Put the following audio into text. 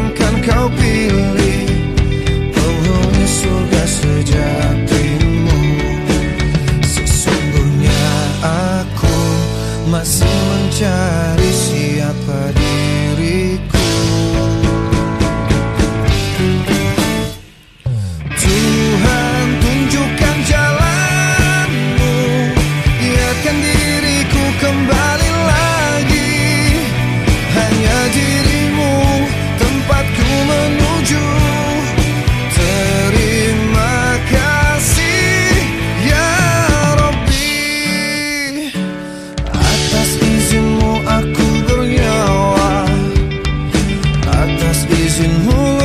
bayangkan kau trust is in who